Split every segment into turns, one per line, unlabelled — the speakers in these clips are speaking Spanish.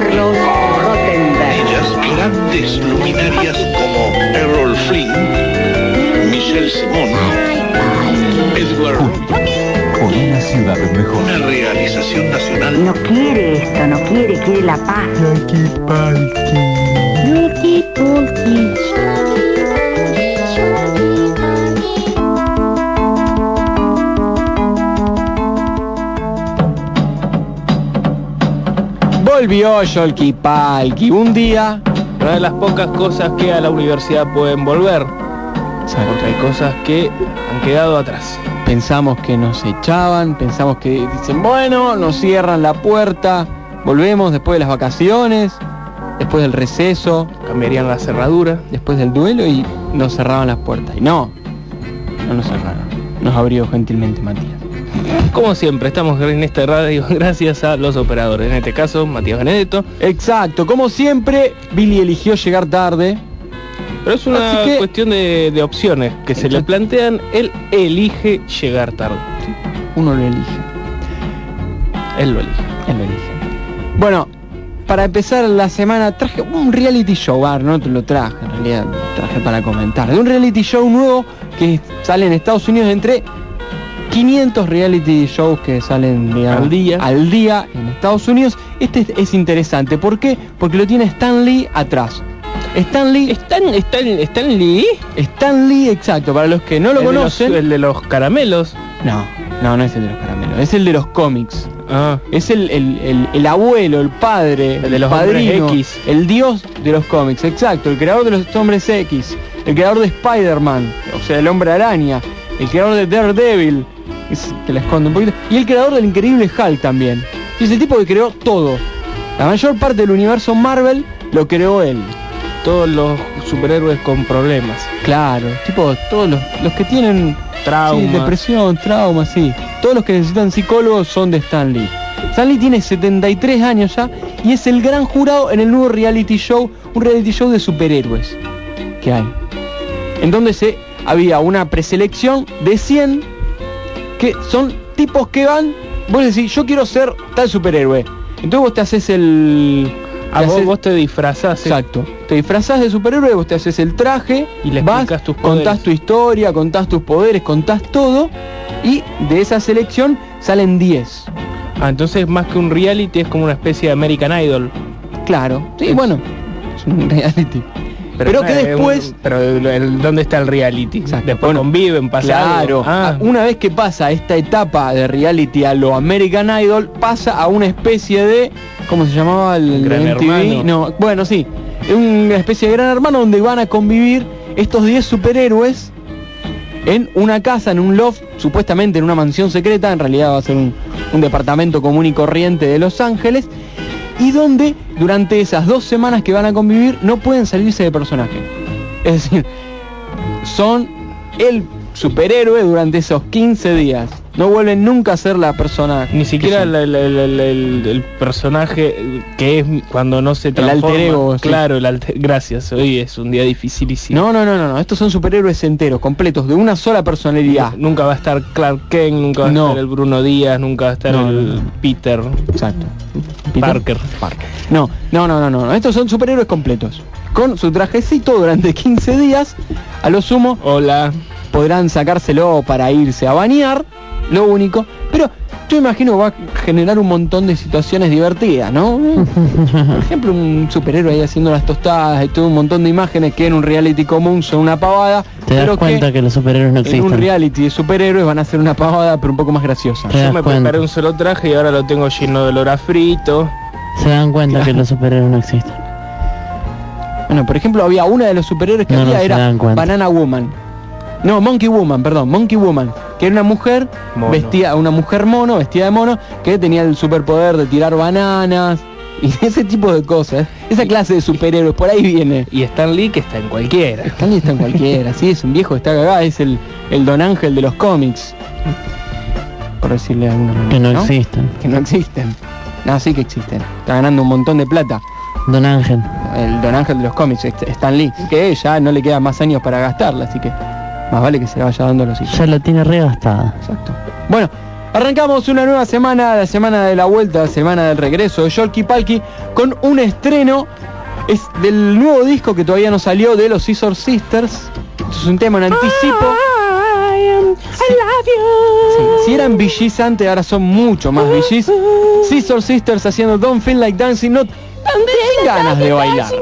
Carlos Rottenberg.
Ellas, grandes luminarias como Errol Flynn, Michelle Simon, Edward
Por una ciudad mejor.
una realización nacional
No quiere esto, no quiere, quiere la paz. Yuki Puki.
Volvió Yolki Palki un día.
Una de las pocas cosas que a la universidad pueden volver. Porque hay cosas que han quedado atrás.
Pensamos que nos echaban, pensamos que dicen, bueno, nos cierran la puerta, volvemos después de las vacaciones, después del receso,
Cambiarían la cerradura.
después del duelo y nos cerraban las puertas. Y no, no nos cerraron. Nos abrió gentilmente Matías.
Como siempre, estamos en esta radio gracias a los operadores. En este caso, Matías Benedetto.
Exacto, como siempre, Billy eligió llegar tarde.
Pero es una
que-
cuestión de, de opciones que se le plantean. Él elige llegar tarde.
Uno lo elige.
Él lo elige.
Él lo elige. Bueno, para empezar la semana traje un reality show, ah, no te lo traje, en realidad traje para comentar. De un reality show nuevo que sale en Estados Unidos entre 500 reality shows que salen digamos,
Al día.
al día en Estados Unidos. Este es, es interesante. ¿Por qué? Porque lo tiene Stan Lee atrás. Stan Lee,
¿Están, están, están Lee?
Stan Lee, exacto, para los que no lo
el, de los,
conocen.
el de los caramelos.
No, no, no es el de los caramelos, es el de los cómics.
Ah,
Es el, el- el- el abuelo, el padre,
El de los
padrino,
X.
el dios de los cómics, exacto, el creador de los hombres X, el creador de Spider-Man, o sea, el hombre araña, el creador de Daredevil, es- que la esconde un poquito, y el creador del increíble Hulk también. Y es el tipo que creó todo. La mayor parte del universo Marvel lo creó él.
todos los superhéroes con problemas.
Claro, tipo, todos los, los que tienen
Traumas.
Sí, depresión, trauma, sí. Todos los que necesitan psicólogos son de Stan Lee. Stan Lee tiene 73 años ya y es el gran jurado en el nuevo reality show, un reality show de superhéroes que hay. En donde se había una preselección de 100 que son tipos que van, vos decís, yo quiero ser tal superhéroe. Entonces vos te haces el...
A
te
vos,
haces-
vos te disfrazás.
Exacto. Te disfrazás de superhéroe, vos te haces el traje
Y le
vas,
tus
contás tu historia, contás tus poderes, contás todo y de esa selección salen 10.
Ah, entonces más que un reality es como una especie de American Idol.
Claro. Sí,
Es-
bueno. Es un reality. Pero, que
un-
después
pero el- el- ¿dónde está el reality?
Exacto.
Después
Bueno,
conviven, pasa
Claro,
algo. Ah,
una vez que pasa esta etapa de reality a lo American Idol, pasa a una especie de, ¿cómo se llamaba el
Gran? Hermano.
No, bueno, sí, una especie de gran hermano donde van a convivir estos 10 superhéroes en una casa, en un loft, supuestamente en una mansión secreta, en realidad va a ser un, un departamento común y corriente de Los Ángeles, y donde durante esas dos semanas que van a convivir no pueden salirse de personaje. Es decir, son el superhéroe durante esos 15 días. No vuelven nunca a ser la persona.
ni siquiera el,
son.
el- el- el- el- el personaje que es cuando no se transforma.
alter ego, sí.
Claro, el alter- gracias. Hoy es un día dificilísimo.
No, no, no, no, no. Estos son superhéroes enteros, completos, de una sola personalidad.
Nunca va a estar Clark Kent, nunca va a
No.
estar el Bruno Díaz, nunca va a estar el. Peter
Exacto. ¿Peter?
Parker.
No, no, no, no, no, no. Estos son superhéroes completos. Con su trajecito durante 15 días, a lo sumo,
Hola.
podrán sacárselo para irse a bañar, lo único. Pero yo imagino va a generar un montón de situaciones divertidas, ¿no? Por ejemplo, un superhéroe ahí haciendo las tostadas y todo un montón de imágenes que en un reality común son una pavada.
Te das
pero
cuenta que, los superhéroes no
en un
existen.
reality de superhéroes van a ser una pavada, pero un poco más graciosa.
Te
Yo me
cuenta.
preparé un solo traje y ahora lo tengo lleno de olor a frito.
Se dan cuenta que los superhéroes no existen.
Bueno, por ejemplo, había una de los superhéroes que
No,
había era. Banana Woman. No, Monkey Woman, perdón, Monkey Woman, que era una mujer
Mono.
vestida, una mujer mono, vestida de mono, que tenía el superpoder de tirar bananas y ese tipo de cosas. Esa clase de superhéroes, por ahí viene.
Y Stan Lee que está en cualquiera.
Stanley está en cualquiera, sí, es un viejo que está cagado, es el, el Don Ángel de los cómics. Por decirle de alguna manera.
Que no, existen.
Que no existen. No, sí que existen. Está ganando un montón de plata.
Don Ángel.
el Don Ángel de los cómics, St- Stan Lee, que ya no le quedan más años para gastarla, así que más vale que se la vaya dando los hijos.
Ya la tiene regastada.
Exacto. Bueno,
Arrancamos una nueva semana, la semana de la vuelta, semana del regreso de Yolki Palki, con un estreno es del nuevo disco que todavía no salió de los Scissor Sisters. Esto es un tema en anticipo. Sí, Si eran VGs antes, ahora son mucho más VGs. Scissor Sisters haciendo Don't Feel Like Dancing, no sin ganas de bailar.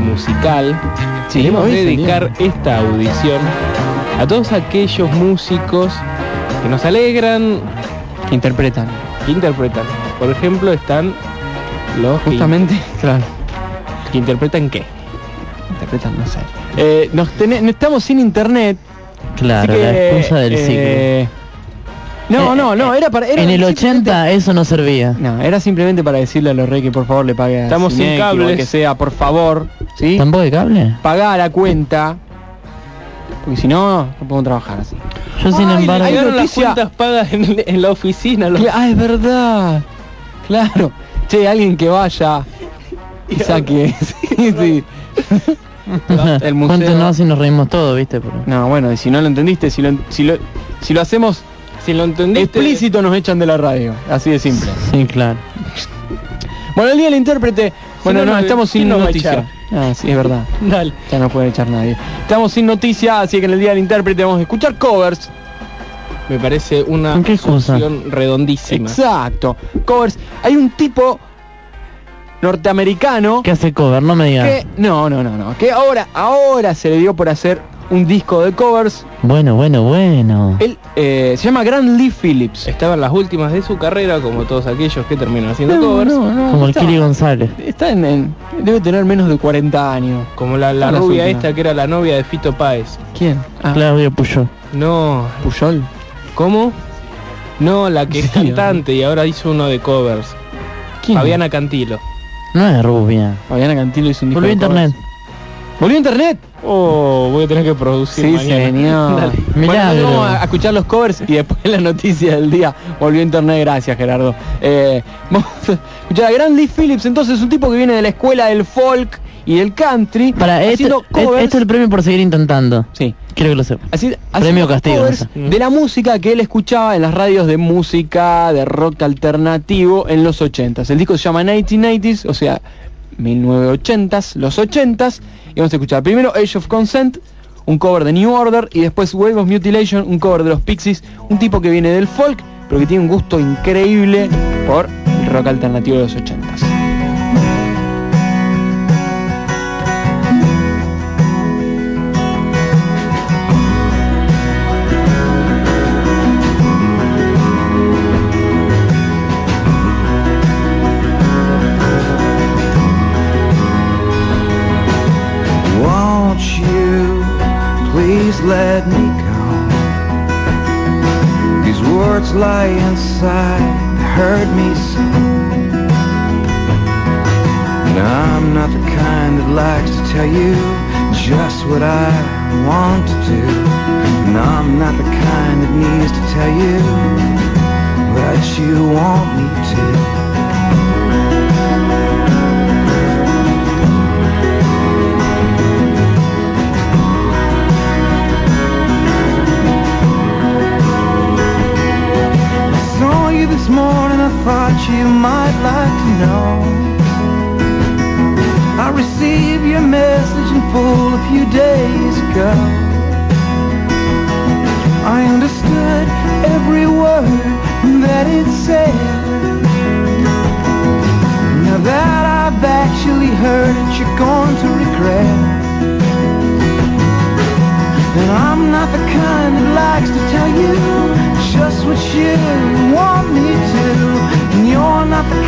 Musical,
Sí,
queremos
hoy
dedicar esta audición a todos aquellos músicos que nos alegran,
Que interpretan.
que interpretan. Por ejemplo, están los que,
Justamente, claro.
que interpretan qué.
Interpretan, no sé. Eh, nos tene- estamos sin internet.
Claro,
que,
la excusa del
eh, No,
Eh,
no, no,
eh,
era para. Era
en el
simplemente-
80 eso no servía.
No, era simplemente para decirle a los reyes que por favor le pague a
Estamos sin
Cinec,
cables.
igual que sea, por favor, ¿sí?
¿Tampoco de cable?
Pagá la cuenta. Porque si no, no podemos trabajar así.
Yo sin
Ay,
embargo...
hay
Llegaron las
noticia-
cuentas pagas en, en la oficina. los-
Cla- Ah, es verdad. Claro. Che, alguien que vaya y saque. sí, sí. El museo.
Cuéntenos si nos reímos todos, ¿viste? Pero-
No, bueno, y si no lo entendiste, si lo, si lo, si lo hacemos
Si lo entendiste,
explícito nos echan de la radio. Así de simple.
Sí, claro.
Bueno, el día del intérprete. Bueno,
no,
no,
no,
estamos
¿quién
sin
nos va a
noticia.
echar?
Ah, sí, es verdad.
Dale.
Ya no puede echar nadie. Estamos sin noticia, así que en el día del intérprete vamos a escuchar covers.
Me parece una solución redondísima.
Exacto. Covers. Hay un tipo norteamericano
¿Qué hace cover? No me digas.
que no, no, no, no, que ahora ahora se le dio por hacer un disco de covers.
Bueno, bueno, bueno.
Él eh, se llama Grand Lee Phillips.
Estaba en las últimas de su carrera, como todos aquellos que terminan haciendo
No,
covers.
no, no,
Como el Kili González.
Está en, en- debe tener menos de 40 años.
Como la, rubia esta que era la novia de Fito Páez.
¿Quién? Ah,
Claudio Puyol.
No,
Puyol.
¿cómo? No, la que es cantante y ahora hizo uno de covers.
¿Quién?
Fabiana Cantilo.
No es rubia.
Fabiana Cantilo hizo un disco
Volvió
de covers. ¿Volvió internet?
Oh, voy a tener que producir
Sí,
mañana.
señor.
Dale.
Bueno, vamos a escuchar los covers y después la noticia del día. Volvió internet, gracias Gerardo. Eh, vamos a escuchar a Grand Lee Phillips, entonces un tipo que viene de la escuela del folk y del country.
Para
haciendo
esto,
covers.
esto es el premio por seguir intentando.
Sí.
Quiero que lo sepa.
Así,
Premio castigo,
covers
no sé.
de la música que él escuchaba en las radios de música, de rock alternativo en los 80s. El disco se llama 1990s, o sea, 1980s, los 80s. Y vamos a escuchar primero Age of Consent, un cover de New Order, y después Wave of Mutilation, un cover de los Pixies, un tipo que viene del folk, pero que tiene un gusto increíble por el rock alternativo de los 80s.
Let me go? These words lie inside, they hurt me so. And I'm not the kind that likes to tell you just what I want to do. And I'm not the kind that needs to tell you what you want me to. You this morning, I thought you might like to know. I received your message in full a few days ago. I understood every word that it said. Now that I've actually heard it, you're going to regret. And I'm not the kind that likes to tell you just what you want me to. And you're not the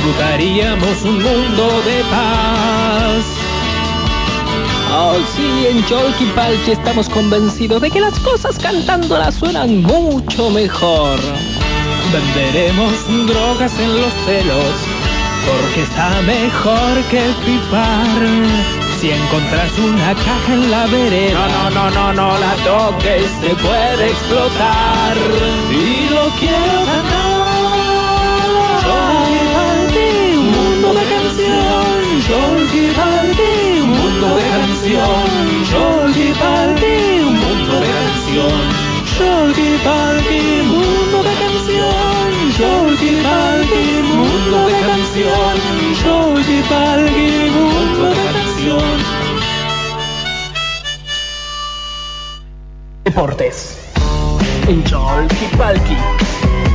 disfrutaríamos un mundo de paz.
Oh, sí, en Cholquipalchi estamos convencidos de que las cosas cantándolas suenan mucho mejor.
Venderemos drogas en los celos, porque está mejor que pipar. Si encontras una caja en la vereda, no, no, no, no, no la toques, se puede explotar. Y lo quiero ganar. Canción. Cholquipalchi, un mundo de canción. Cholquipalchi, un mundo de canción. Cholquipalchi, mundo de canción. Cholquipalchi, mundo de canción. Cholquipalchi, mundo de canción.
Deportes. En Cholquipalchi.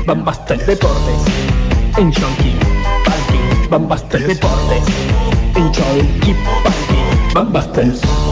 Bambastel Deportes. En Cholquipalchi. Bambastel Deportes. En Cholquipalchi. Bambastel.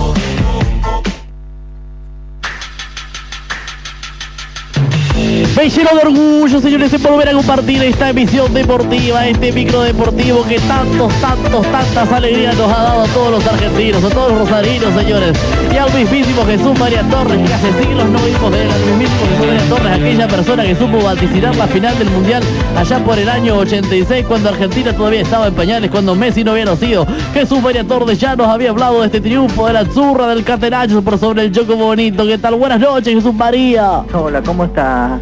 Me lleno de orgullo, señores, de volver a compartir esta emisión deportiva, este micro deportivo que tantos, tantos, tantas alegrías nos ha dado a todos los argentinos, a todos los rosarinos, señores. Y al mismísimo Jesús María Torres, que hace siglos no vimos de él, al mismísimo Jesús María Torres, aquella persona que supo vaticinar la final del Mundial allá por el año 86, cuando Argentina todavía estaba en pañales, cuando Messi no había nacido. Jesús María Torres ya nos había hablado de este triunfo de la zurra del Catenaccio por sobre el Choco Bonito. ¿Qué tal? Buenas noches, Jesús María.
Hola, ¿cómo está?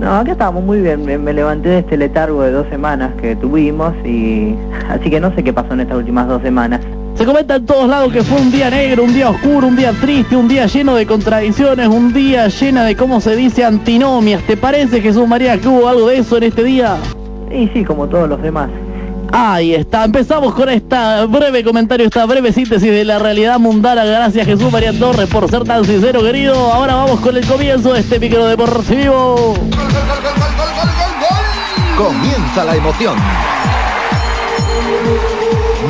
No, acá estábamos muy bien. Me, me levanté de este letargo de dos semanas que tuvimos y así que no sé qué pasó en estas últimas dos semanas.
Se comenta en todos lados que fue un día negro, un día oscuro, un día triste, un día lleno de contradicciones, un día llena de, ¿cómo se dice?, antinomias. ¿Te parece, Jesús María, que hubo algo de eso en este día?
Y sí, como todos los demás.
Ahí está, empezamos con esta breve comentario, esta breve síntesis de la realidad mundana. Gracias Jesús María Torres por ser tan sincero, querido. Ahora vamos con el comienzo de este micro deportivo.
Comienza la emoción.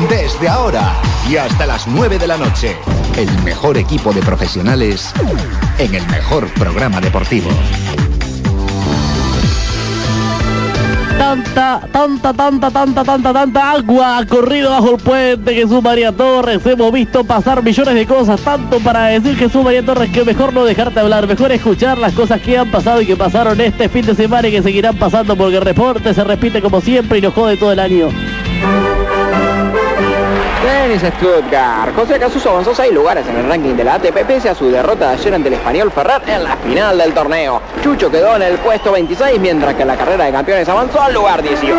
Desde ahora y hasta las 9 de la noche, el mejor equipo de profesionales en el mejor programa deportivo.
Tanta, tanta, tanta, tanta, tanta, tanta agua ha corrido bajo el puente Jesús María Torres. Hemos visto pasar millones de cosas, tanto para decir Jesús María Torres que mejor no dejarte hablar, mejor escuchar las cosas que han pasado y que pasaron este fin de semana y que seguirán pasando porque el reporte se repite como siempre y nos jode todo el año.
Tenis Stuttgart. José Casuso avanzó seis lugares en el ranking de la ATP pese a su derrota de ayer ante el español Ferrer en la final del torneo. Chucho quedó en el puesto 26 mientras que la carrera de campeones avanzó al lugar 18.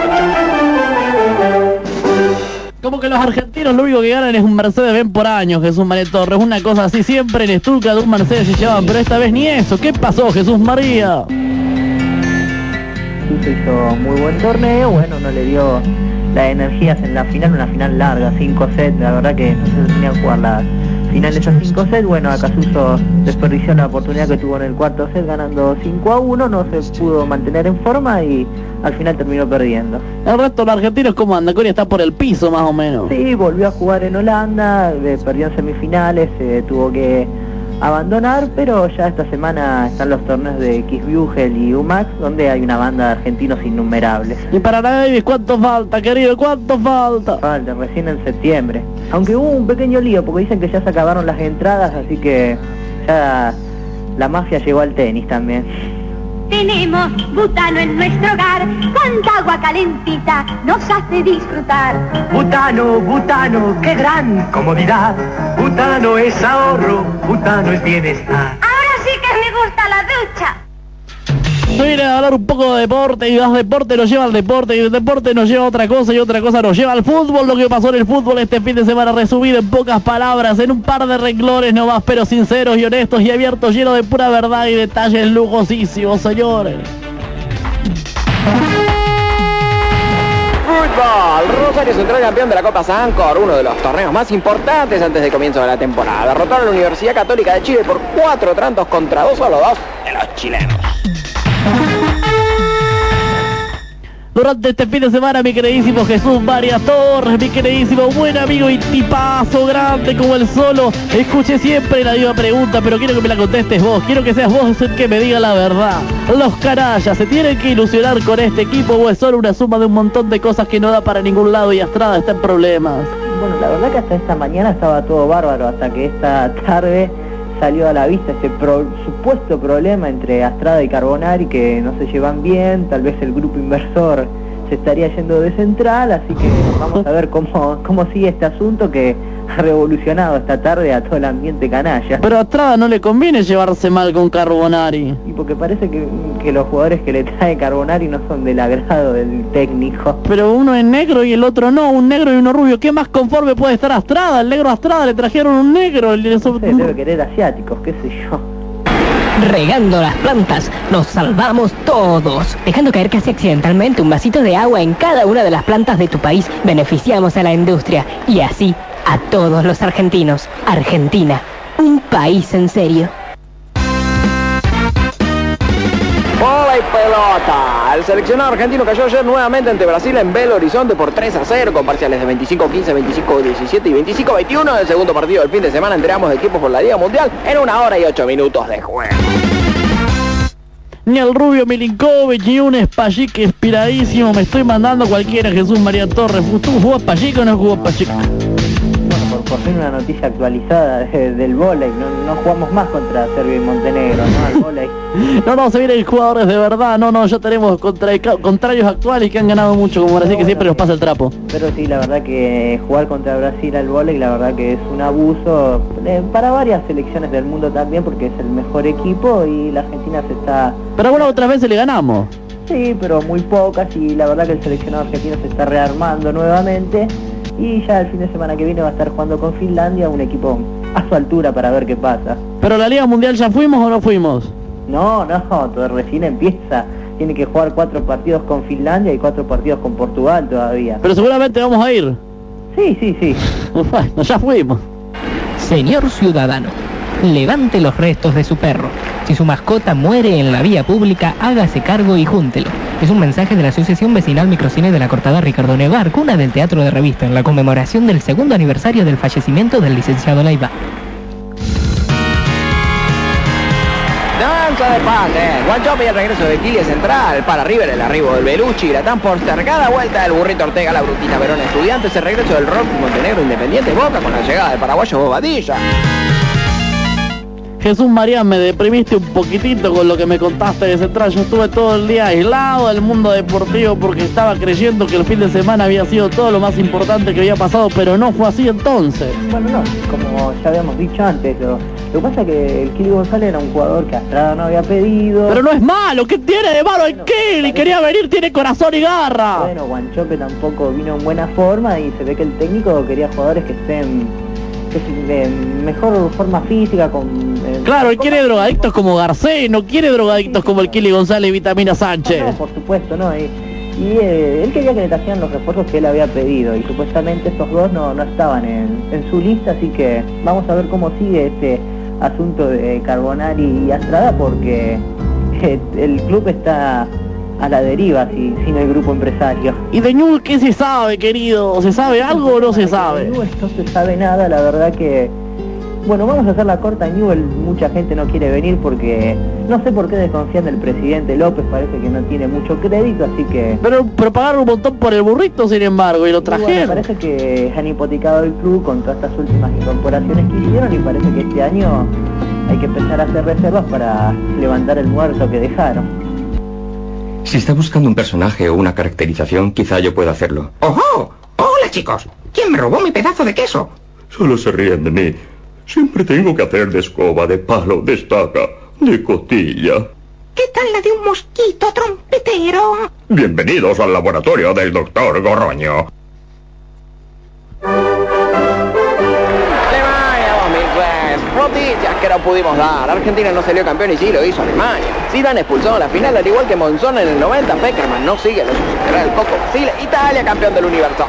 Como que los argentinos lo único que ganan es un Mercedes Benz por año, Jesús María Torres. Una cosa así siempre en Stuttgart un Mercedes se llevan, pero esta vez ni eso. ¿Qué pasó, Jesús María?
Suso hizo muy buen torneo, bueno, no le dio las energías en la final, una final larga, 5 sets, la verdad que no se tenía que jugar la final de esos 5 sets, bueno, acá Suso desperdició la oportunidad que tuvo en el cuarto set ganando 5 a 1, no se pudo mantener en forma y al final terminó perdiendo.
El resto de los argentinos, ¿cómo anda? Corea está por el piso más o menos.
Sí, volvió a jugar en Holanda, eh, perdió en semifinales, eh, tuvo que abandonar, pero ya esta semana están los torneos de Kisbügel y UMAX, donde hay una banda de argentinos innumerables.
Y para Davis, ¿cuánto falta, querido? ¿Cuánto falta?
Falta, recién en septiembre. Aunque hubo un pequeño lío, porque dicen que ya se acabaron las entradas, así que ya la mafia llegó al tenis también.
Tenemos butano en nuestro hogar, cuánta agua calentita nos hace disfrutar.
Butano, butano, qué gran comodidad. Butano es ahorro, butano es bienestar.
Ahora sí que me gusta la ducha.
Se viene a hablar un poco de deporte y más deporte nos lleva al deporte y el deporte nos lleva a otra cosa y otra cosa nos lleva al fútbol. Lo que pasó en el fútbol este fin de semana resumido en pocas palabras, en un par de renglones nomás, pero sinceros y honestos y abiertos, llenos de pura verdad y detalles lujosísimos, señores.
Fútbol. Rosario Central campeón de la Copa Sancor, uno de los torneos más importantes antes del comienzo de la temporada. Derrotó a la Universidad Católica de Chile por cuatro tantos contra dos solo dos de los chilenos.
Durante este fin de semana, mi queridísimo Jesús María Torres, mi queridísimo buen amigo y tipazo grande como el solo, escuché siempre la misma pregunta, pero quiero que me la contestes vos, quiero que seas vos el que me diga la verdad. Los canallas, ¿se tienen que ilusionar con este equipo o es solo una suma de un montón de cosas que no da para ningún lado y Astrada está en problemas?
Bueno, la verdad que hasta esta mañana estaba todo bárbaro, hasta que esta tarde salió a la vista ese pro- supuesto problema entre Astrada y Carbonari que no se llevan bien, tal vez el grupo inversor se estaría yendo de central, así que vamos a ver cómo, cómo sigue este asunto que ha revolucionado esta tarde a todo el ambiente canalla.
Pero a Astrada no le conviene llevarse mal con Carbonari.
Y porque parece que, que los jugadores que le trae Carbonari no son del agrado del técnico.
Pero uno es negro y el otro no, un negro y uno rubio. ¿Qué más conforme puede estar Astrada? El negro Astrada le trajeron un negro. el-
No sé, debe querer asiáticos, qué sé yo.
Regando las plantas, nos salvamos todos. Dejando caer casi accidentalmente un vasito de agua en cada una de las plantas de tu país, beneficiamos a la industria y así a todos los argentinos. Argentina, un país en serio.
Bola y pelota. El seleccionado argentino cayó ayer nuevamente ante Brasil en Belo Horizonte por 3 a 0 con parciales de 25-15, 25-17 y 25-21 en el segundo partido del fin de semana entre ambos equipos por la Liga Mundial en una hora y ocho minutos de juego.
ni el rubio Milinkovic, ni un Spallic inspiradísimo. Me estoy mandando cualquiera, Jesús María Torres. ¿Tú jugó Spallic o no jugó Spallic?
Bueno, por, fin una noticia actualizada de- del vóley. No, no jugamos más contra Serbia y Montenegro, ¿no? Al vóley.
No, no, se vienen jugadores de verdad. No, no, ya tenemos contra- contrarios actuales que han ganado mucho como Brasil, que siempre nos pasa el trapo.
Pero sí, la verdad que jugar contra Brasil al vóley, la verdad que es un abuso eh, para varias selecciones del mundo también, porque es el mejor equipo y la Argentina se está...
Pero algunas otras veces le ganamos.
Sí, pero muy pocas y la verdad que el seleccionado argentino se está rearmando nuevamente y ya el fin de semana que viene va a estar jugando con Finlandia, un equipo a su altura para ver qué pasa.
Pero la Liga Mundial ya fuimos o no fuimos.
No, no, todo recién empieza. Tiene que jugar cuatro partidos con Finlandia y cuatro partidos con Portugal todavía.
Pero seguramente vamos a ir.
Sí, sí, sí.
Bueno, ya fuimos.
Señor ciudadano, levante los restos de su perro. Si su mascota muere en la vía pública, hágase cargo y júntelo. Es un mensaje de la Asociación Vecinal Microcine de la Cortada Ricardo Nevar, cuna del Teatro de Revista, en la conmemoración del segundo aniversario del fallecimiento del licenciado.
Danza de pase, Guanchope y el regreso de Kili central, para River el arribo del Belucci, la tan postergada vuelta del burrito Ortega, la brutita Verona Estudiantes, el regreso del Rock Montenegro Independiente Boca con la llegada del paraguayo Bobadilla.
Jesús María, me deprimiste un poquitito con lo que me contaste de Central. Yo estuve todo el día aislado del mundo deportivo porque estaba creyendo que el fin de semana había sido todo lo más importante que había pasado, pero no fue así entonces.
Bueno, no, como ya habíamos dicho antes, lo, lo que pasa es que el Kili González era un jugador que Astrada no había pedido.
Pero no es malo, ¿qué tiene de malo el Kili? Quería venir, tiene corazón y garra.
Bueno, Guanchope tampoco vino en buena forma y se ve que el técnico quería jugadores que estén que de mejor forma física, con... eh,
Claro, él quiere drogadictos como Garcés, no quiere drogadictos como el Kili González y Vitamina Sánchez.
No, por supuesto, ¿no? Y, y, eh, él quería que le trajeran los refuerzos que él había pedido y supuestamente estos dos no, no estaban en, en su lista, así que vamos a ver cómo sigue este asunto de Carbonari y Astrada porque eh, el club está a la deriva si, sin el grupo empresario.
¿Y de Ñul qué se sabe, querido? ¿Se sabe algo o no se sabe?
Newell no se sabe nada, la verdad que... Bueno, vamos a hacer la corta Newell, mucha gente no quiere venir porque no sé por qué desconfían del presidente López, parece que no tiene mucho crédito, así que...
Pero, pero pagaron un montón por el burrito, sin embargo, y lo
Y bueno,
trajeron.
parece que han hipotecado el club con todas estas últimas incorporaciones que hicieron y parece que este año hay que empezar a hacer reservas para levantar el muerto que dejaron.
Si está buscando un personaje o una caracterización, quizá yo pueda hacerlo.
¡Ojo! ¡Hola, chicos! ¿Quién me robó mi pedazo de queso?
Solo se ríen de mí. Siempre tengo que hacer de escoba, de palo, de estaca, de cotilla.
¿Qué tal la de un mosquito trompetero?
Bienvenidos al laboratorio del doctor Gorroño.
Noticias que no pudimos dar. Argentina no salió campeón y sí lo hizo Alemania. Zidane expulsado en la final al igual que Monzón en el 90. Peckerman no sigue, lo sucederá el Coco Basile. Italia campeón del universo.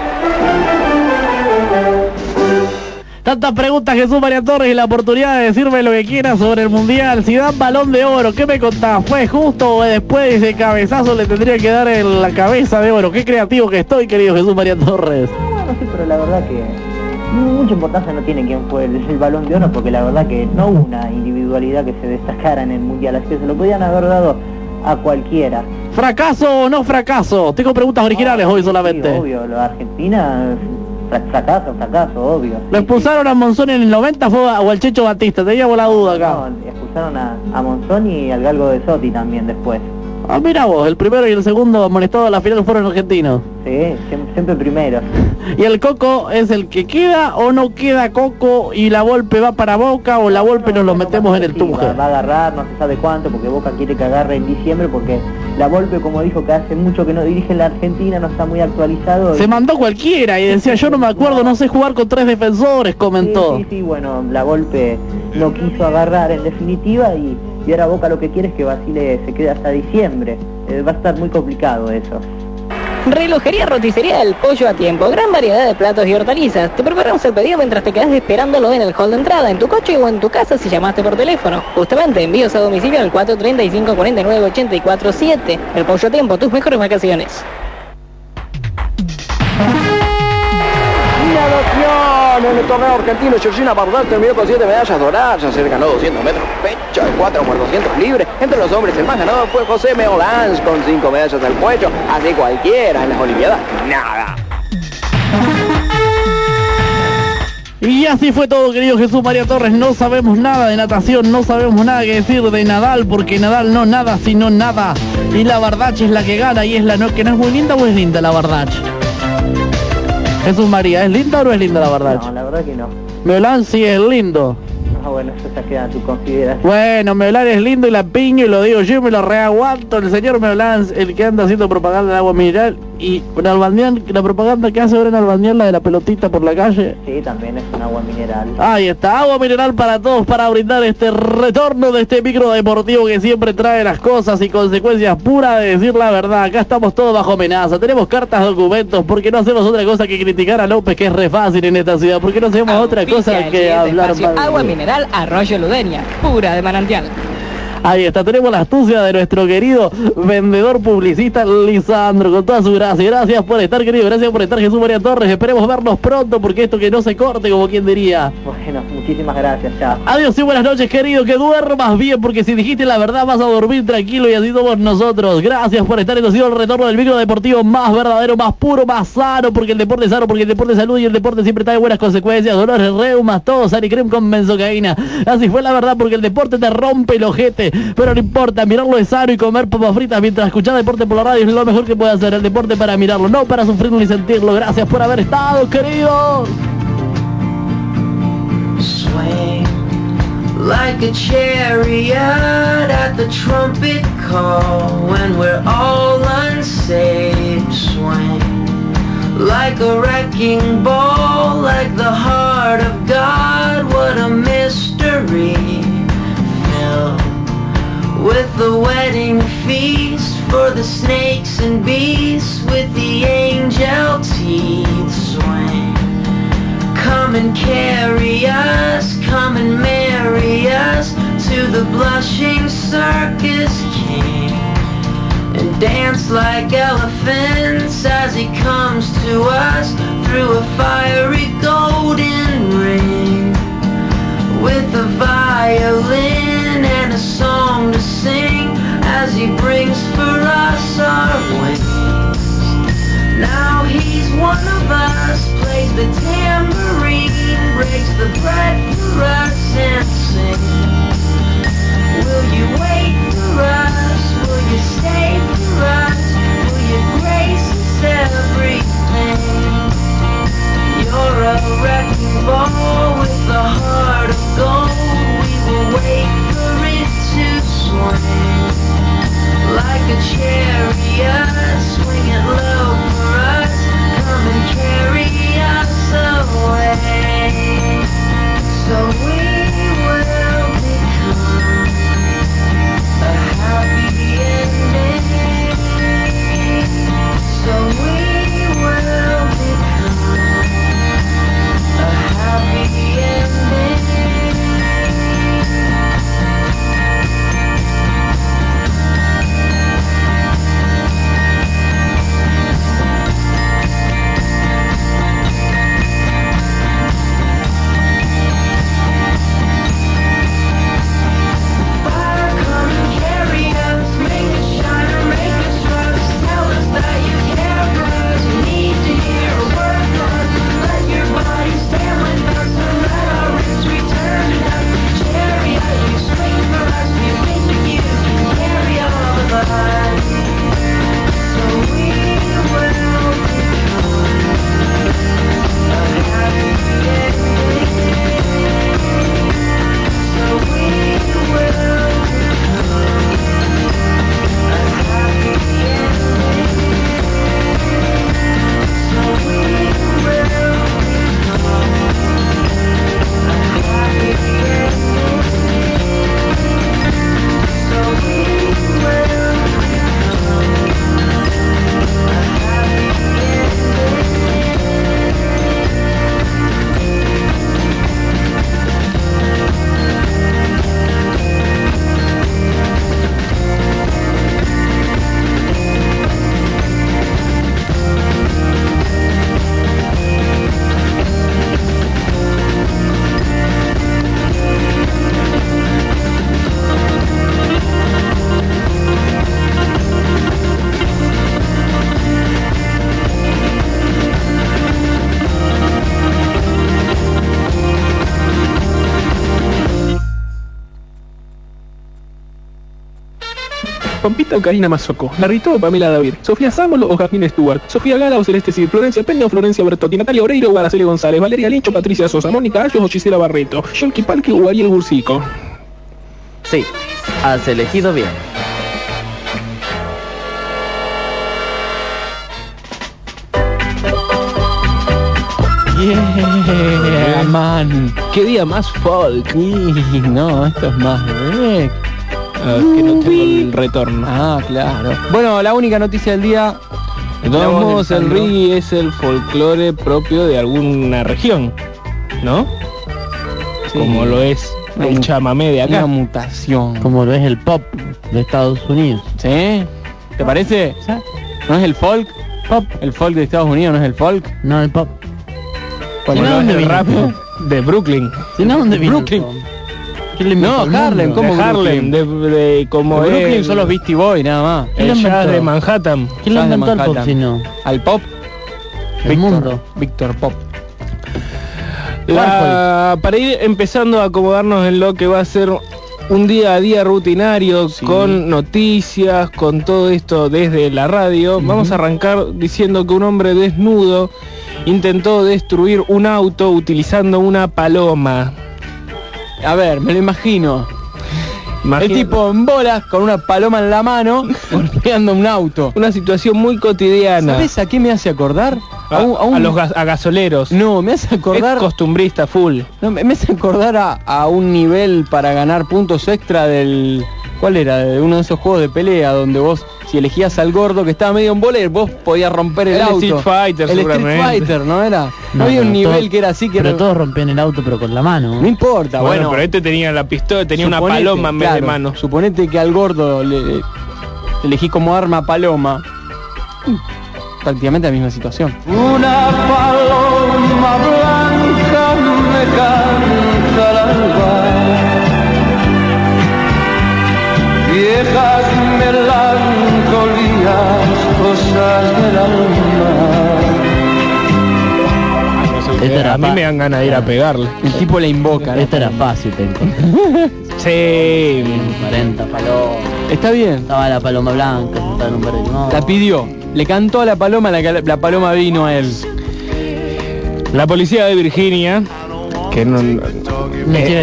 Tantas preguntas Jesús María Torres y la oportunidad de decirme lo que quiera sobre el Mundial. Si dan balón de oro, ¿qué me contás? ¿Fue justo o después de ese cabezazo le tendría que dar en la cabeza de oro? Qué creativo que estoy, querido Jesús María Torres.
Bueno, sí, pero la verdad que mucha importancia no tiene quién fue el, el balón de oro porque la verdad que no hubo una individualidad que se destacara en el mundial, así que se lo podían haber dado a cualquiera.
¿Fracaso o no fracaso? Tengo preguntas originales hoy solamente.
Sí, obvio, de Argentina, fra- fracaso, fracaso, obvio.
Lo expulsaron a Monzón en el 90 fue a- o al Checho Batista, la duda acá.
No, expulsaron a, a Monzón y al Galgo de Soti también después.
Ah, mira vos, el primero y el segundo amonestados a la final fueron argentinos.
Sí, siem- siempre primero.
¿Y el Coco es el que queda o no queda Coco y la Volpe va para Boca o la Volpe nos lo metemos en el
Sí,
tuje?
va, va a agarrar, no se sabe cuánto, porque Boca quiere que agarre en diciembre, porque la Volpe, como dijo, que hace mucho que no dirige en la Argentina, no está muy actualizado. y-
Se mandó cualquiera y decía yo no me acuerdo, no sé jugar con tres defensores, comentó.
Sí, sí, sí, bueno, la Volpe no quiso agarrar en definitiva y, y ahora Boca lo que quiere es que Basile se quede hasta diciembre. Eh, va a estar muy complicado eso.
Relojería Roticería del Pollo a Tiempo. Gran variedad de platos y hortalizas. Te preparamos el pedido mientras te quedas esperándolo en el hall de entrada, en tu coche o en tu casa si llamaste por teléfono. Justamente, envíos a domicilio al 435 49 84 7. El Pollo a Tiempo, tus mejores vacaciones.
Campeón en el torneo argentino. Georgina Bardal terminó con 7 medallas doradas. Se ganó 200 metros pecho de 4 por 200 libres. Entre los hombres el más ganador fue José Meolans con 5 medallas al cuello. Así cualquiera en las Olimpiadas. Nada.
Y así fue todo, querido Jesús María Torres. No sabemos nada de natación, no sabemos nada que decir de Nadal, porque Nadal no nada, sino nada. Y la Bardach es la que gana y es la no, que no es muy linda o es linda la Bardach. Jesús María, ¿es linda o no es linda la Bardach?
No, la verdad que no.
Meolán sí es lindo.
Ah, bueno, eso ya queda a tu consideración.
Bueno, Meolán es lindo y la piño y lo digo yo y me lo reaguanto. El señor Meolán, el que anda haciendo propaganda de agua mineral y Nalbandián, la propaganda que hace ahora en Nalbandián, la de la pelotita por la calle.
Sí, también es un agua mineral.
Ahí está, agua mineral para todos para brindar este retorno de este micro deportivo que siempre trae las cosas y consecuencias puras de decir la verdad. Acá estamos todos bajo amenaza, tenemos cartas, documentos, porque no hacemos otra cosa que criticar a López, que es re fácil en esta ciudad, porque no hacemos otra cosa que hablar.
Agua mineral Arroyo Ludeña, pura de manantial.
Ahí está, tenemos la astucia de nuestro querido vendedor publicista Lisandro, con toda su gracia. Gracias por estar, querido, gracias por estar Jesús María Torres. Esperemos vernos pronto, porque esto que no se corte, como quien diría.
Bueno, muchísimas gracias, chao.
Adiós y buenas noches, querido, que duermas bien, porque si dijiste la verdad vas a dormir tranquilo y así somos nosotros. Gracias por estar, esto ha sido el retorno del micro deportivo más verdadero, más puro, más sano, porque el deporte es sano, porque el deporte es salud y el deporte siempre trae buenas consecuencias, dolores, reumas, todo, Creme con benzocaína. Así fue la verdad, porque el deporte te rompe el ojete, pero no importa, mirarlo es sano y comer papas fritas mientras escuchar deporte por la radio es lo mejor que puede hacer, el deporte para mirarlo, no para sufrirlo ni sentirlo. Gracias por haber estado, queridos.
like a chariot at the trumpet call when we're all unsaved swing like a wrecking ball like the heart of god what a mystery with the wedding feast for the snakes and beasts with the angel teeth swing Come and carry us, come and marry us to the blushing circus king. And dance like elephants as he comes to us through a fiery golden ring. With a violin and a song to sing as he brings for us our wings. Now he's one of us, plays the tambourine, breaks the bread for us
Pampita o Karina Mazoco, Larrito o Pamela David, Sofía Sámolo o Jasmine Stewart, Sofía Gala o Celeste Cid, Florencia Peña o Florencia Bertotti, Natalia Oreiro o Araceli González, Valeria Lincho, Patricia Sosa, Mónica Ayos o Gisela Barreto, Yolki Palki o Ariel Bursico.
Sí, has elegido bien.
Yeah, man.
Qué día más folk.
No, esto es más de...
que no tengo el retorno.
Ah, claro. Bueno, la única noticia del día.
De todos modos, el reggae es el folclore propio de alguna región, ¿no?
Sí.
Como lo es
Una
el chamamé de
Una
acá.
mutación.
Como lo es el pop de Estados Unidos.
¿Sí? ¿Te parece? ¿No es el folk?
Pop.
¿El folk de Estados Unidos no es el folk?
No, el pop. No,
rap de Brooklyn.
Si no, ¿dónde?
Brooklyn.
el
No, Harlem? ¿cómo
de Harlem, de, de como
De Brooklyn
el-
son los Beastie Boys, nada más.
¿Quién lo
el jazz de Manhattan.
¿Quién lo inventó el pop si no?
Al pop.
El mundo.
Víctor Pop.
La- para ir empezando a acomodarnos en lo que va a ser un día a día rutinario
Sí.
con noticias, con todo esto desde la radio, vamos a arrancar diciendo que un hombre desnudo intentó destruir un auto utilizando una paloma.
A ver, me lo imagino. El tipo en bolas con una paloma en la mano golpeando un auto.
una situación muy cotidiana.
¿Sabes a qué me hace acordar?
A,
un-
a los gas- gasoleros.
No, me hace acordar...
Es costumbrista full.
No, me me hace acordar a, a un nivel para ganar puntos extra del... ¿Cuál era? De uno de esos juegos de pelea donde vos, si elegías al gordo que estaba medio en bola, vos podías romper el,
El
auto.
Street Fighter,
el Street. Fighter, ¿no era? No,
No,
había un nivel
todo-
que era así que
Pero todos rompían el auto pero con la mano.
no importa.
Bueno,
Bueno,
pero este tenía la pistola, tenía una paloma en vez de mano.
Suponete que al gordo le, elegí como arma paloma. Prácticamente la misma situación.
Una paloma cosas del alma.
No sé,
Este era
a mí me dan ganas de ir a pegarle.
El tipo le invoca. ¿no?
Este era fácil, te.
Sí.
40 palomas.
Está bien.
Estaba la paloma blanca, en un verde limón.
La pidió. Le cantó a la paloma, la, la paloma vino a él.
La policía de Virginia, que no,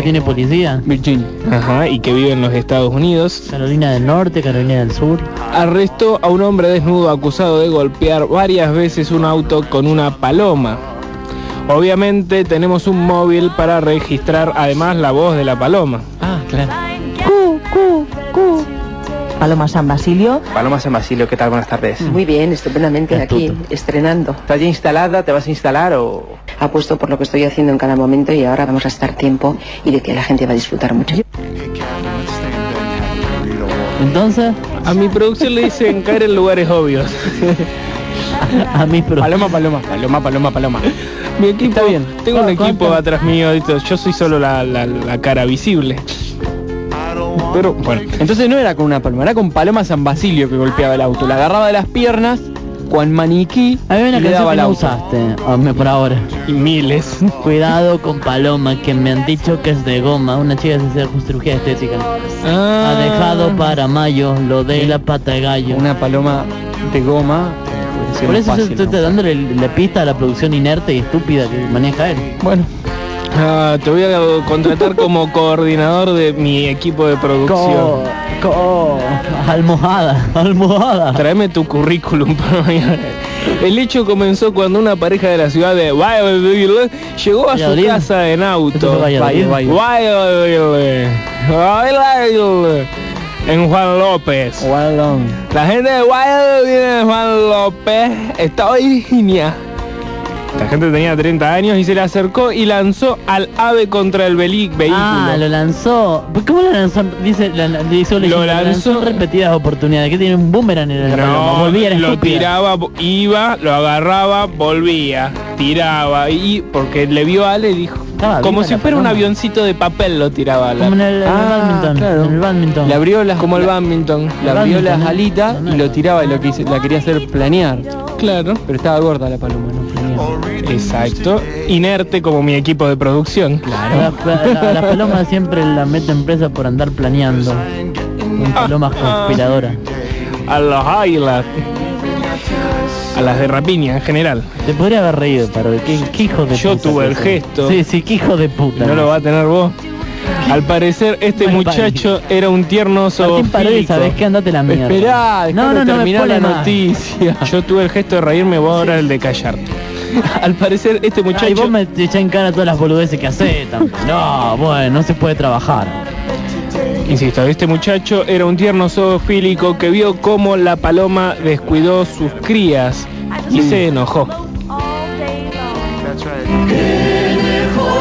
tiene policía.
Virginia.
ajá, y que vive en los Estados Unidos,
Carolina del Norte, Carolina del Sur.
arrestó a un hombre desnudo acusado de golpear varias veces un auto con una paloma. Obviamente tenemos un móvil para registrar además la voz de la paloma.
Ah, claro.
Paloma San Basilio.
Paloma San Basilio, ¿qué tal? Buenas tardes.
Muy bien, estupendamente aquí, estrenando.
¿Estás ya instalada? ¿Te vas a instalar o...?
Apuesto por lo que estoy haciendo en cada momento y ahora vamos a estar tiempo y de que la gente va a disfrutar mucho.
Entonces,
A mi producción le dicen caer en lugares obvios.
a pero
Paloma, paloma, paloma, paloma, paloma.
Mi equipo,
Está bien.
tengo un
¿Cuánto?
equipo atrás mío, yo soy solo la, la- la cara visible. Pero bueno,
Entonces no era con una paloma, era con Paloma San Basilio que golpeaba el auto. La agarraba de las piernas, cual maniquí,
a mí una
le
canción que no usaste, a mí por ahora.
y miles.
Cuidado con Paloma, que me han dicho que es de goma. Una chica sin ser cirugía estética.
Ah.
Ha dejado para mayo lo de la pata de gallo.
Una paloma de goma.
Por eso yo
fácil,
estoy
¿no?
dándole la pista a la producción inerte y estúpida que maneja él.
Bueno,
Ah, te voy a contratar como coordinador de mi equipo de producción.
Co, co, almohada, almohada.
Tráeme tu currículum para mañana. El hecho comenzó cuando una pareja de la ciudad de Valladolid llegó a su casa en auto.
Valladolid.
En Juan López.
Wallon.
La gente de Valladolid en Juan López en Virginia. La gente tenía 30 años y se le acercó y lanzó al ave contra el vehículo.
Ah, lo lanzó. ¿Por ¿Cómo lo lanzó? Dice, la, la- dice
Lo
lo lanzó en
lanzó-
repetidas oportunidades. Que tiene un boomerang en la.
No,
Volvía la
lo
estúpida.
tiraba, iba, lo agarraba, volvía, tiraba y porque le vio a Ale y dijo, como si fuera un avioncito de papel lo tiraba a la-
Como en el, en el
Ah,
badminton.
claro.
En el badminton.
Le abrió las,
como el badminton.
le abrió
badminton,
las
¿no?
alitas
No,
y lo tiraba y lo que hizo- la quería hacer planear.
Claro.
Pero estaba gorda la paloma, no.
Exacto. Inerte como mi equipo de producción.
La, la- la paloma siempre la meten presa por andar planeando. Son palomas conspiradoras.
a los águilas. A las de rapiña en general.
Te podría haber reído, pero qué, qué hijo de
Yo
puta
tuve
que
el gesto.
Sí, sí, qué hijo de puta.
No lo va a tener vos. Al parecer este
Mal
muchacho era un tierno
Martín. ¿sabes qué? Andate la mierda.
Esperá,
No,
no,
no,
terminar la
más.
noticia.
Yo tuve el gesto de reírme, vos ahora el de callarte. Al parecer este
Ay,
muchacho...
vos me echás en cara todas las boludeces que haces también. No, bueno, no se puede trabajar.
Insisto, este muchacho era un tierno zoofílico que vio cómo la paloma descuidó sus crías y se enojó.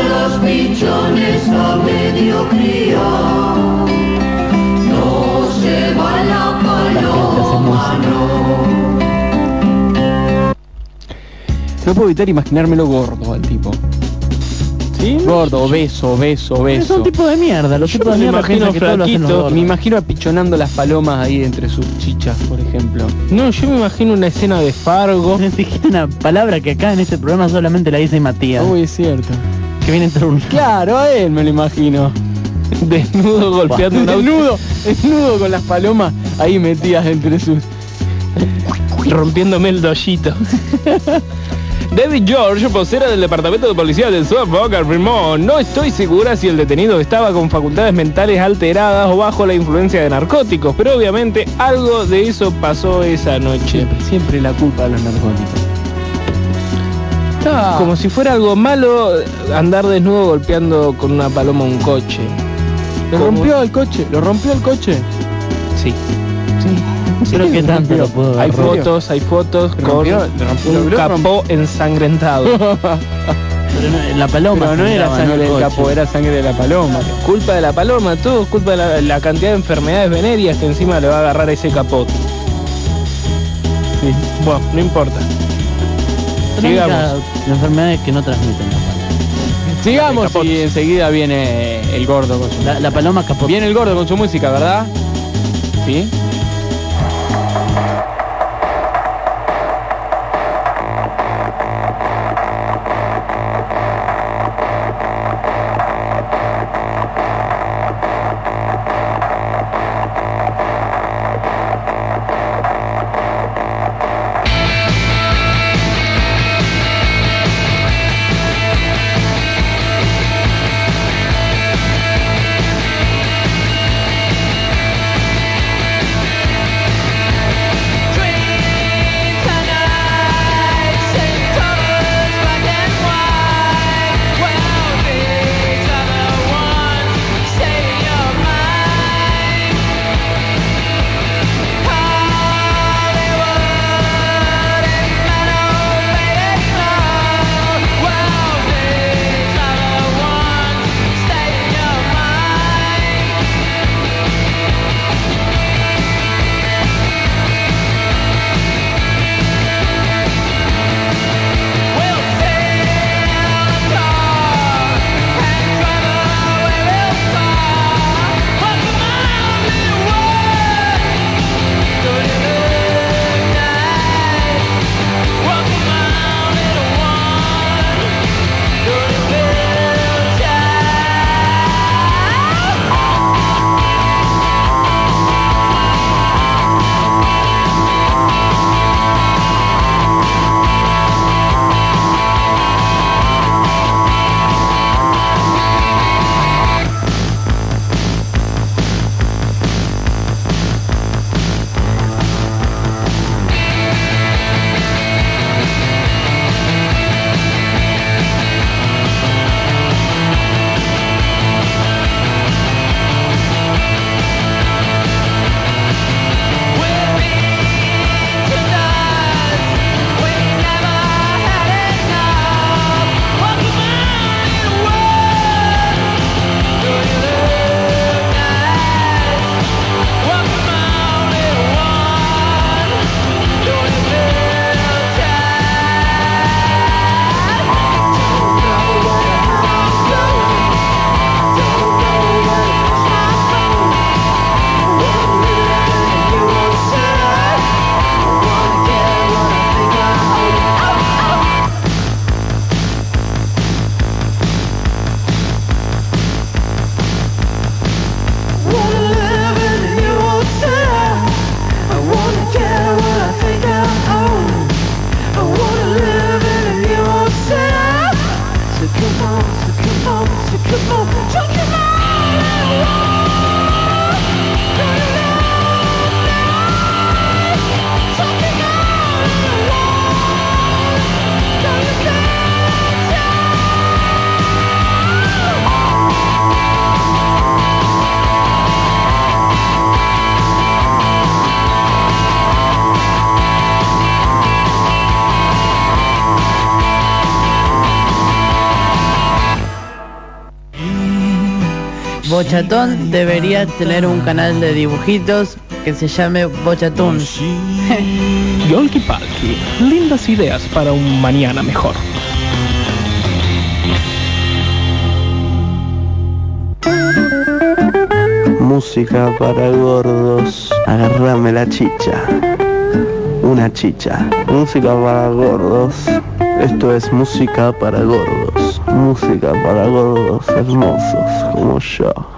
los pichones a mediocría. No
puedo evitar imaginármelo gordo al tipo.
¿Sí?
Gordo, obeso, obeso,
Es
obeso.
un tipo de mierda, los
Yo
tipos de
me
mierda
imagino
piensan que todos lo hacen los
flaquito,
gordos.
Me imagino apichonando las palomas ahí entre sus chichas, por ejemplo.
No, yo me imagino una escena de Fargo.
Dijiste una palabra que acá en este programa solamente la dice Matías.
Uy, es cierto.
Que viene entre un...
Claro, a él me lo imagino.
Desnudo golpeando un auto.
Desnudo, desnudo con las palomas ahí metidas entre sus...
rompiéndome el dollito. David George, vocera del Departamento de Policía del Suffolk, afirmó, no estoy segura si el detenido estaba con facultades mentales alteradas o bajo la influencia de narcóticos, pero obviamente algo de eso pasó esa noche.
Siempre, la culpa de los narcóticos. Ah,
Como si fuera algo malo andar desnudo golpeando con una paloma un coche.
¿Lo rompió el coche? ¿Lo rompió el coche?
Sí.
Creo que tanto lo pudo
Hay
haber roto.
fotos, hay fotos
¿Le
con
rompió? ¿Le rompió?
un
¿Lo
capó ensangrentado.
Pero no- la paloma.
Pero no era sangre
el
del capo, era sangre de la paloma.
culpa de la paloma, todo es culpa de la, la cantidad de enfermedades venéreas que encima le va a agarrar a ese capó.
Sí.
Bueno, no importa.
Las
Sigamos.
únicas enfermedades que no transmiten la paloma.
Sigamos y enseguida viene el gordo con su...
La, la paloma capó.
Viene el gordo con su música, ¿verdad? ¿Sí?
Bochatón debería tener un canal de dibujitos que se llame Bochatón.
Yolki Palki, lindas ideas para un mañana mejor.
Música para gordos. Agarrame la chicha. Una chicha. Música para gordos. Esto es música para gordos. Música para gordos hermosos como yo.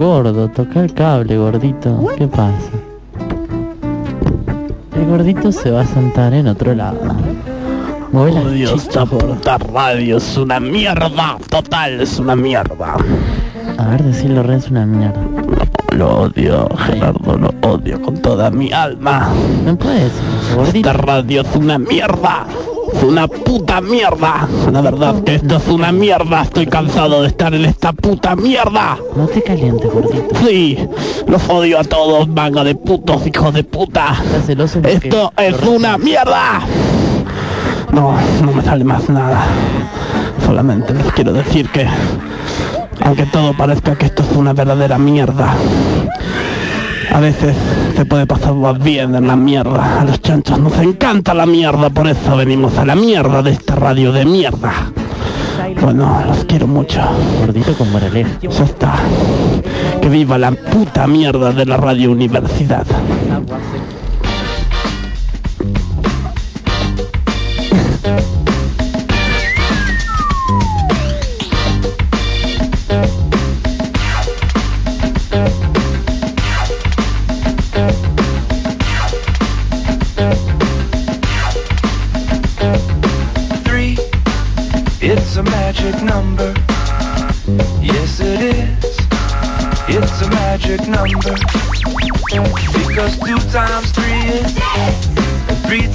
Gordo, toca el cable, gordito. ¿Qué pasa? El gordito se va a sentar en otro lado. Mueve
Odio
chicha.
esta puta radio, es una mierda, total, es una mierda.
A ver, decirlo, Ren, es una mierda.
Lo odio, Gerardo, lo odio con toda mi alma.
No puedes,
Esta radio es una mierda. Es una puta mierda. La verdad que esto es una mierda. Estoy cansado de estar en esta puta mierda.
No te calientes, gordito.
Sí, los odio a todos, manga de putos, hijos de puta. Esto es una mierda. No, no me sale más nada. Solamente les quiero decir que, aunque todo parezca que esto es una verdadera mierda, a veces se puede pasar más bien en la mierda. A los chanchos nos encanta la mierda, por eso venimos a la mierda de esta radio de mierda. Bueno, los quiero mucho.
Gordito con moraleja.
Ya está. Que viva la puta mierda de la radio universidad.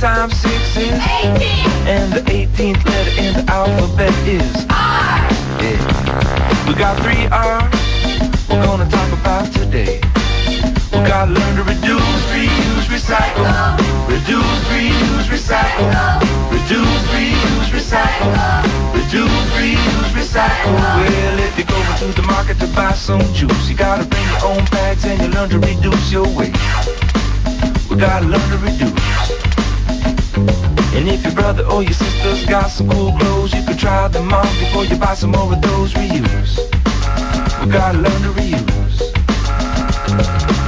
Times six is, and the 18th letter in the alphabet is R. Yeah. We got three R's we're gonna talk about today. We gotta learn to reduce, reuse, recycle. Reduce, reuse, recycle. Reduce, reuse, recycle. Reduce, reuse, recycle. Well, if you go into the market to buy some juice, you gotta bring your own bags and you learn to reduce your waste. We gotta learn to reduce. And if your brother or your sister's got some cool clothes, you could try them on before you buy some more of those reuse. We gotta learn to reuse.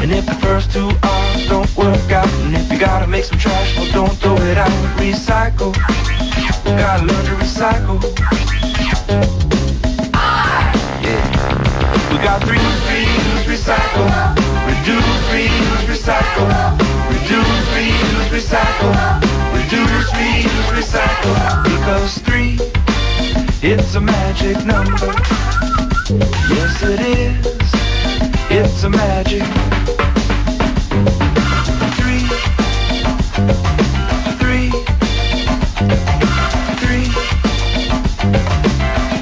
And if the first two R's don't work out, and if you gotta make some trash, well don't throw it out. Recycle. We gotta learn to recycle. We got three, reuse, recycle. Reduce, reuse, recycle. Reduce, reuse, recycle. Reduce, recycle. Because three, it's a magic number. Yes, it is. It's a magic. Three, three, three,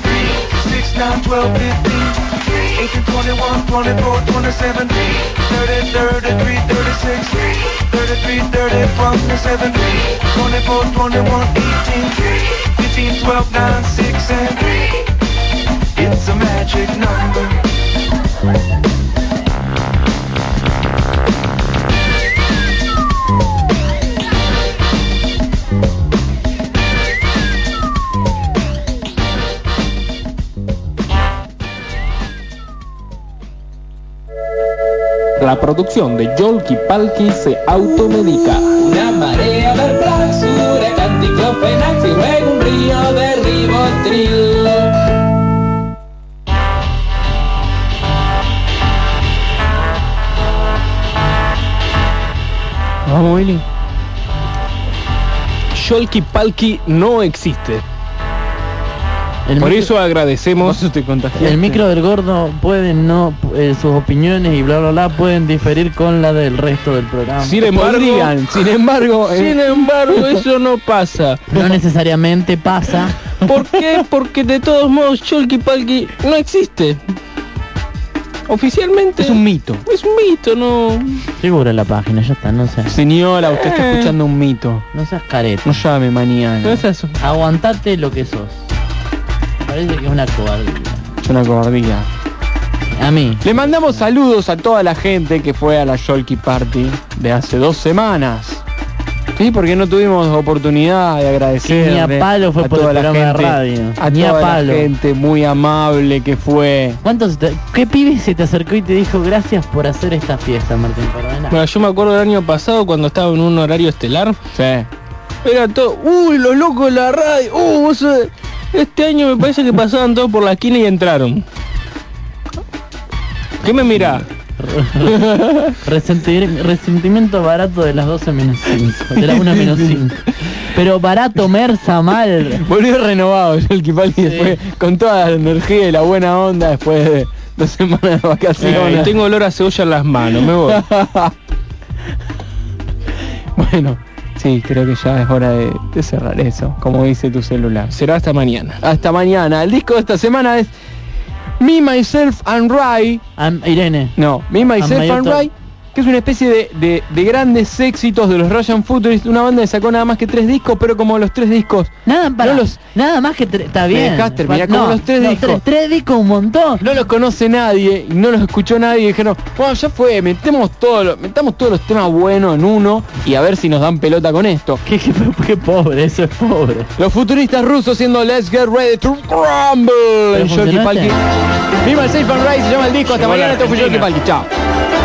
three, six, nine, twelve, fifteen, eighteen, twenty-one, twenty-four, twenty-seven, 33, 30 from the 24, 21, 18 15, 12, 9, 6 and 3 It's a magic number.
La producción de Yolki Palki se automedica.
Una marea de plaxura, canticlofenac y luego un río de ribotril.
Vamos, Willy. Yolki Palki no existe. Por eso agradecemos.
El micro del gordo puede no, eh, sus opiniones y bla bla bla pueden diferir con la del resto del programa.
Sin embargo,
Podrían,
sin embargo, eh,
sin
embargo, eso no pasa.
No necesariamente pasa.
¿Por qué? Porque de todos modos Yolki Palki no existe.
Oficialmente
Es un mito.
es un mito, no.
Seguro la página, ya está, no seas.
Señora, usted está
Eh.
escuchando un mito.
No seas careta.
No llame mañana.
No es eso.
Aguantate lo que sos. Parece que es una cobardía.
Es una cobardía.
A mí.
Le mandamos saludos a toda la gente que fue a la Sholky Party de hace dos semanas. Sí, porque no tuvimos oportunidad de agradecer
Ni a palo fue por el programa de radio.
a
Ni a
toda la
palo.
gente muy amable que fue.
¿Cuántos te- ¿Qué pibe se te acercó y te dijo gracias por hacer esta fiesta, Martín Perdona?
Bueno, yo me acuerdo del año pasado cuando estaba en un horario estelar.
Sí.
Era todo, uy, los locos de la radio, uh, vos sabés". Este año me parece que pasaban todos por la esquina y entraron. ¿Qué me?
Resenti- resentimiento barato de las 12 menos 5, de la 1 menos 5. Pero barato, merza, mal.
Volvió renovado Sholky Party después con toda la energía y la buena onda después de dos semanas de vacaciones.
Eh, tengo olor a cebolla en las manos, me voy.
bueno, sí, creo que ya es hora de, de cerrar eso, como dice tu celular.
Será hasta mañana.
Hasta mañana. El disco de esta semana es Me, Myself and Ray.
Irene.
No, Me, Myself
my
and Ray, que es una especie de, de- de grandes éxitos de los Russian Futurists, una banda que sacó nada más que tres discos, pero como los tres discos
Nada, para,
No los-
nada más que está bien.
dejaste terminar
no,
como los tres
no,
discos.
Tres, tres discos un montón.
no los conoce nadie no los escuchó nadie y dijeron, bueno, ya fue, metemos todos los, metamos todos los temas buenos en uno y a ver si nos dan pelota con esto.
Qué, qué, qué pobre, eso es pobre.
Los futuristas rusos siendo Let's Get Ready to Rumble
¿Pero
en Jockey
funcionó
Palki.
este?
Viva el Safe and Ride, se llama el disco. Hasta
Llegó
mañana, esto fue Jockey
Argentina.
Palki. Chao.